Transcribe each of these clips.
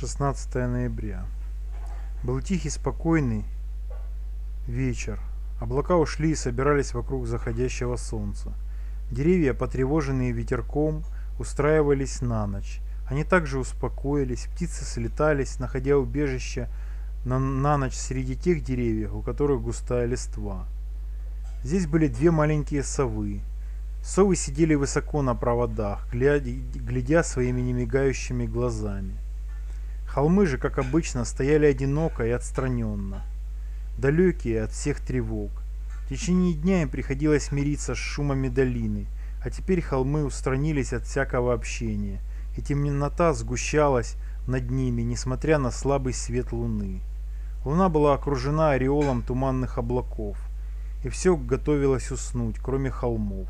16 ноября. Был тихий, спокойный вечер. Облака ушли и собирались вокруг заходящего солнца. Деревья, потревоженные ветерком, устраивались на ночь. Они также успокоились, птицы слетались, находя убежище на, на ночь среди тех деревьев, у которых густая листва. Здесь были две маленькие совы. Совы сидели высоко на проводах, глядя, глядя своими немигающими глазами. Холмы же, как обычно, стояли одиноко и отстраненно, далекие от всех тревог. В течение дня им приходилось мириться с шумами долины, а теперь холмы устранились от всякого общения, и темнота сгущалась над ними, несмотря на слабый свет луны. Луна была окружена ореолом туманных облаков, и все готовилось уснуть, кроме холмов.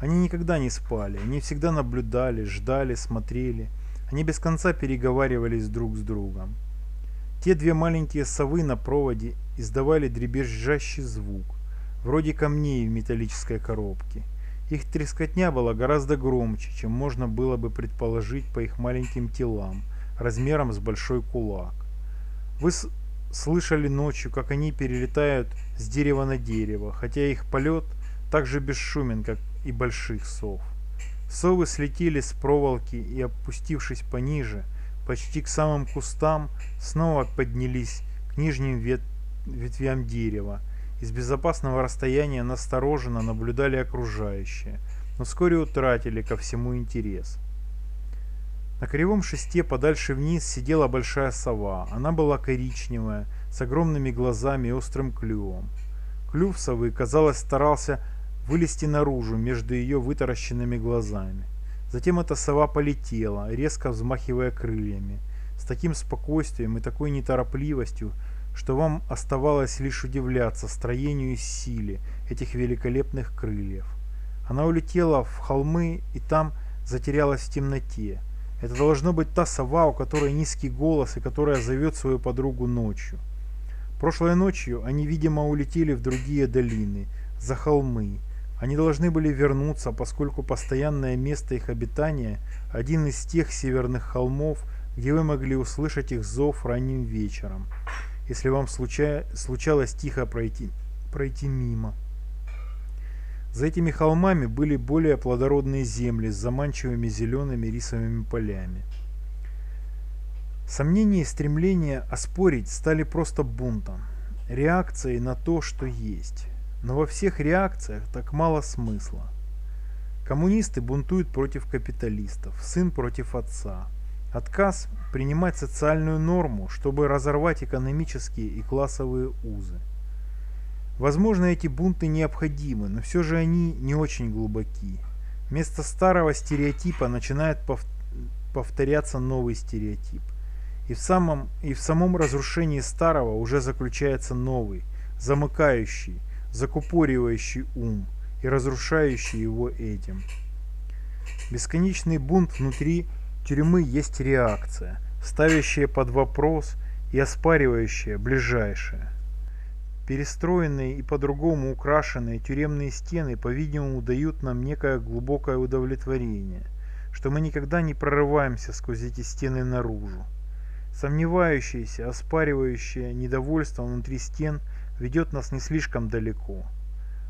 Они никогда не спали, они всегда наблюдали, ждали, смотрели – они без конца переговаривались друг с другом. Те две маленькие совы на проводе издавали дребезжащий звук, вроде камней в металлической коробке. Их трескотня была гораздо громче, чем можно было бы предположить по их маленьким телам, размером с большой кулак. Вы слышали ночью, как они перелетают с дерева на дерево, хотя их полет так же бесшумен, как и больших сов. Совы слетели с проволоки и, опустившись пониже, почти к самым кустам, снова поднялись к нижним вет... ветвям дерева. Из безопасного расстояния настороженно наблюдали окружающее, но вскоре утратили ко всему интерес. На кривом шесте подальше вниз сидела большая сова. Она была коричневая, с огромными глазами и острым клювом. Клюв совы, казалось, старался вылезти наружу между ее вытаращенными глазами. Затем эта сова полетела, резко взмахивая крыльями, с таким спокойствием и такой неторопливостью, что вам оставалось лишь удивляться строению и силе этих великолепных крыльев. Она улетела в холмы и там затерялась в темноте. Это должно быть та сова, у которой низкий голос и которая зовет свою подругу ночью. Прошлой ночью они, видимо, улетели в другие долины, за холмы, они должны были вернуться, поскольку постоянное место их обитания – один из тех северных холмов, где вы могли услышать их зов ранним вечером, если вам случа... случалось тихо пройти, пройти мимо. За этими холмами были более плодородные земли с заманчивыми зелеными рисовыми полями. Сомнения и стремление оспорить стали просто бунтом, реакцией на то, что есть. Но во всех реакциях так мало смысла. Коммунисты бунтуют против капиталистов, сын против отца. Отказ принимать социальную норму, чтобы разорвать экономические и классовые узы. Возможно, эти бунты необходимы, но все же они не очень глубоки. Вместо старого стереотипа начинает повторяться новый стереотип. И в, самом, и в самом разрушении старого уже заключается новый, замыкающий, закупоривающий ум и разрушающий его этим. Бесконечный бунт внутри тюрьмы есть реакция, ставящая под вопрос и оспаривающая ближайшее. Перестроенные и по-другому украшенные тюремные стены, по-видимому, дают нам некое глубокое удовлетворение, что мы никогда не прорываемся сквозь эти стены наружу. Сомневающиеся, оспаривающие недовольство внутри стен – ведет нас не слишком далеко.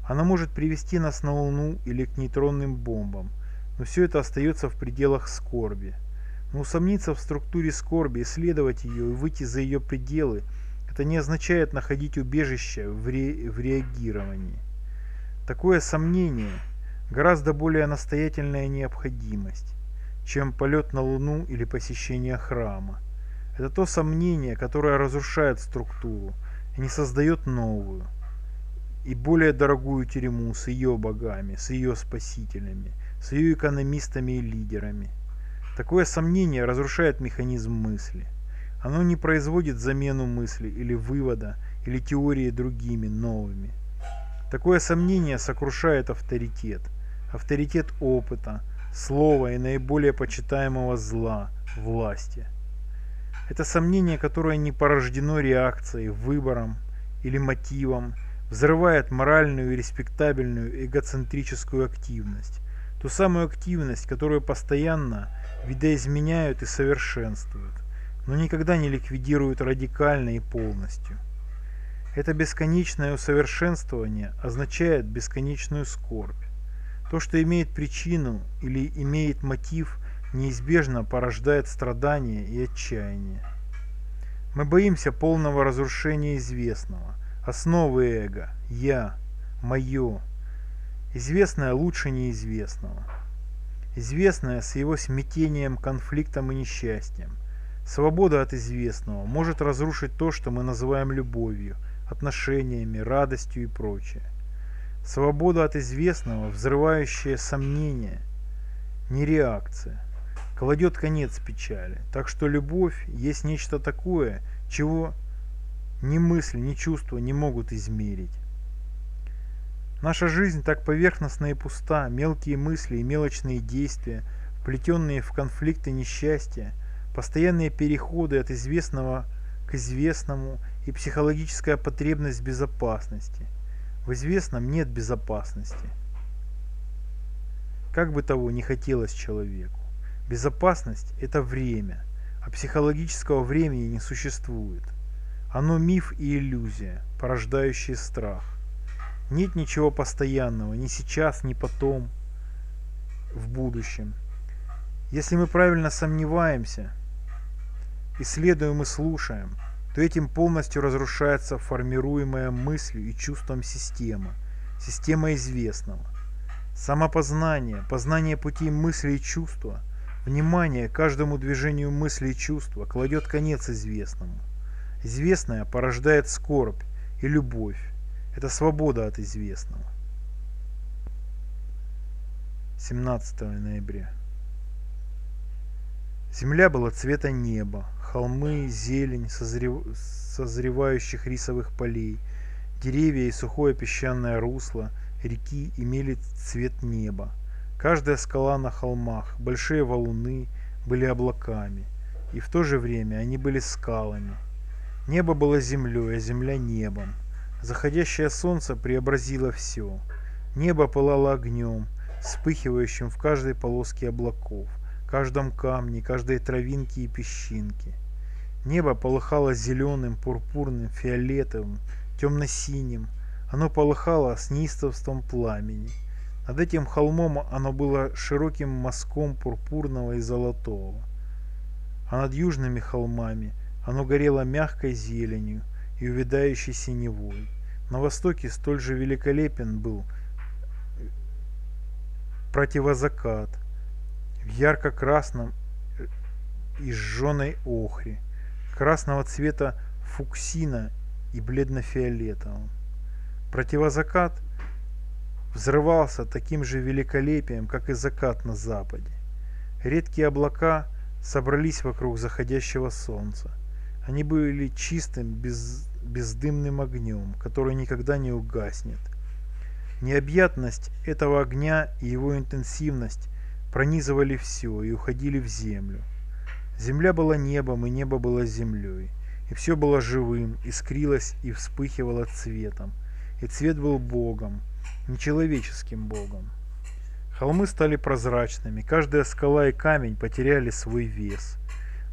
Она может привести нас на Луну или к нейтронным бомбам, но все это остается в пределах скорби. Но усомниться в структуре скорби, исследовать ее и выйти за ее пределы, это не означает находить убежище в, ре... в реагировании. Такое сомнение – гораздо более настоятельная необходимость, чем полет на Луну или посещение храма. Это то сомнение, которое разрушает структуру, не создает новую и более дорогую тюрьму с ее богами, с ее спасителями, с ее экономистами и лидерами. Такое сомнение разрушает механизм мысли. Оно не производит замену мысли или вывода, или теории другими, новыми. Такое сомнение сокрушает авторитет, авторитет опыта, слова и наиболее почитаемого зла – власти – это сомнение, которое не порождено реакцией, выбором или мотивом, взрывает моральную и респектабельную эгоцентрическую активность. Ту самую активность, которую постоянно видоизменяют и совершенствуют. но никогда не ликвидируют радикально и полностью. Это бесконечное усовершенствование означает бесконечную скорбь. То, что имеет причину или имеет мотив, неизбежно порождает страдания и отчаяние. Мы боимся полного разрушения известного, основы эго, я, мое. Известное лучше неизвестного. Известное с его смятением, конфликтом и несчастьем. Свобода от известного может разрушить то, что мы называем любовью, отношениями, радостью и прочее. Свобода от известного, взрывающая сомнения, не реакция, кладет конец печали. Так что любовь есть нечто такое, чего ни мысль, ни чувства не могут измерить. Наша жизнь так поверхностна и пуста, мелкие мысли и мелочные действия, вплетенные в конфликты несчастья, постоянные переходы от известного к известному и психологическая потребность безопасности. В известном нет безопасности. Как бы того ни хотелось человеку. Безопасность – это время, а психологического времени не существует. Оно миф и иллюзия, порождающие страх. Нет ничего постоянного, ни сейчас, ни потом, в будущем. Если мы правильно сомневаемся, исследуем и слушаем, то этим полностью разрушается формируемая мыслью и чувством система, система известного. Самопознание, познание путей мысли и чувства, внимание каждому движению мысли и чувства кладет конец известному. Известное порождает скорбь и любовь. Это свобода от известного. 17 ноября. Земля была цвета неба, холмы, зелень созрев... созревающих рисовых полей, деревья и сухое песчаное русло реки имели цвет неба. Каждая скала на холмах, большие валуны были облаками, и в то же время они были скалами. Небо было землей, а земля небом. Заходящее солнце преобразило все. Небо пылало огнем, вспыхивающим в каждой полоске облаков каждом камне, каждой травинке и песчинке. Небо полыхало зеленым, пурпурным, фиолетовым, темно-синим. Оно полыхало с неистовством пламени. Над этим холмом оно было широким мазком пурпурного и золотого. А над южными холмами оно горело мягкой зеленью и увядающей синевой. На востоке столь же великолепен был противозакат, в ярко-красном и жженой охре, красного цвета фуксина и бледно-фиолетовым. Противозакат взрывался таким же великолепием, как и закат на западе. Редкие облака собрались вокруг заходящего солнца. Они были чистым, без, бездымным огнем, который никогда не угаснет. Необъятность этого огня и его интенсивность пронизывали все и уходили в землю. Земля была небом, и небо было землей. И все было живым, искрилось и вспыхивало цветом. И цвет был Богом, нечеловеческим Богом. Холмы стали прозрачными, каждая скала и камень потеряли свой вес.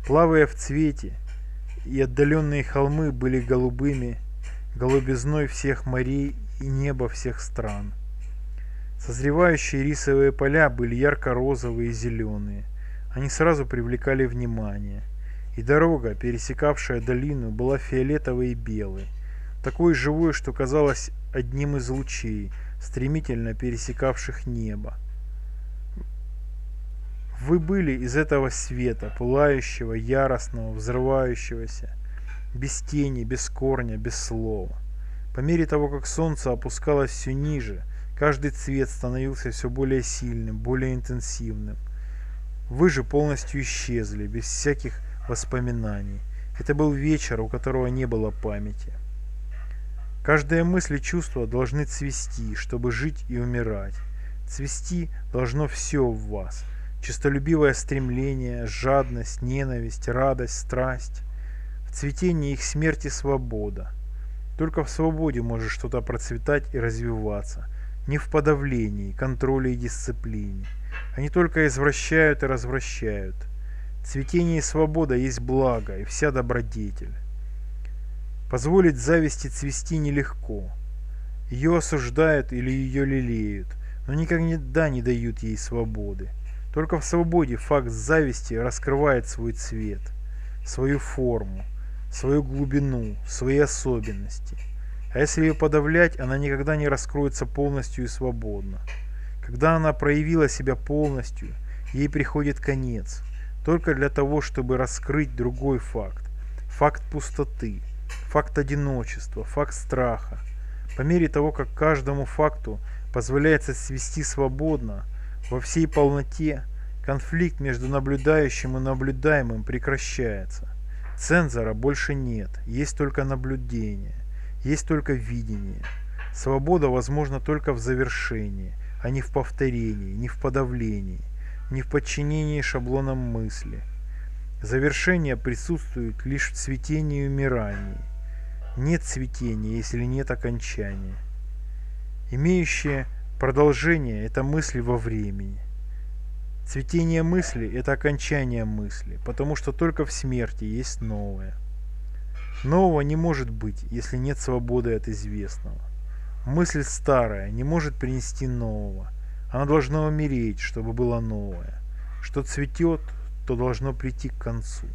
Плавая в цвете, и отдаленные холмы были голубыми, голубизной всех морей и неба всех стран. Созревающие рисовые поля были ярко-розовые и зеленые. Они сразу привлекали внимание. И дорога, пересекавшая долину, была фиолетовой и белой. Такой живой, что казалось одним из лучей, стремительно пересекавших небо. Вы были из этого света, пылающего, яростного, взрывающегося, без тени, без корня, без слова. По мере того, как солнце опускалось все ниже, Каждый цвет становился все более сильным, более интенсивным. Вы же полностью исчезли, без всяких воспоминаний. Это был вечер, у которого не было памяти. Каждая мысль и чувство должны цвести, чтобы жить и умирать. Цвести должно все в вас. Чистолюбивое стремление, жадность, ненависть, радость, страсть. В цветении их смерти свобода. Только в свободе может что-то процветать и развиваться – не в подавлении, контроле и дисциплине. Они только извращают и развращают. Цветение и свобода есть благо и вся добродетель. Позволить зависти цвести нелегко. Ее осуждают или ее лелеют, но никогда не дают ей свободы. Только в свободе факт зависти раскрывает свой цвет, свою форму, свою глубину, свои особенности. А если ее подавлять, она никогда не раскроется полностью и свободно. Когда она проявила себя полностью, ей приходит конец, только для того, чтобы раскрыть другой факт, факт пустоты, факт одиночества, факт страха. По мере того, как каждому факту позволяется свести свободно, во всей полноте, конфликт между наблюдающим и наблюдаемым прекращается. Цензора больше нет, есть только наблюдение, есть только видение. Свобода возможна только в завершении, а не в повторении, не в подавлении, не в подчинении шаблонам мысли. Завершение присутствует лишь в цветении и умирании. Нет цветения, если нет окончания. Имеющее продолжение – это мысли во времени. Цветение мысли – это окончание мысли, потому что только в смерти есть новое. Нового не может быть, если нет свободы от известного. Мысль старая не может принести нового. Она должна умереть, чтобы было новое. Что цветет, то должно прийти к концу.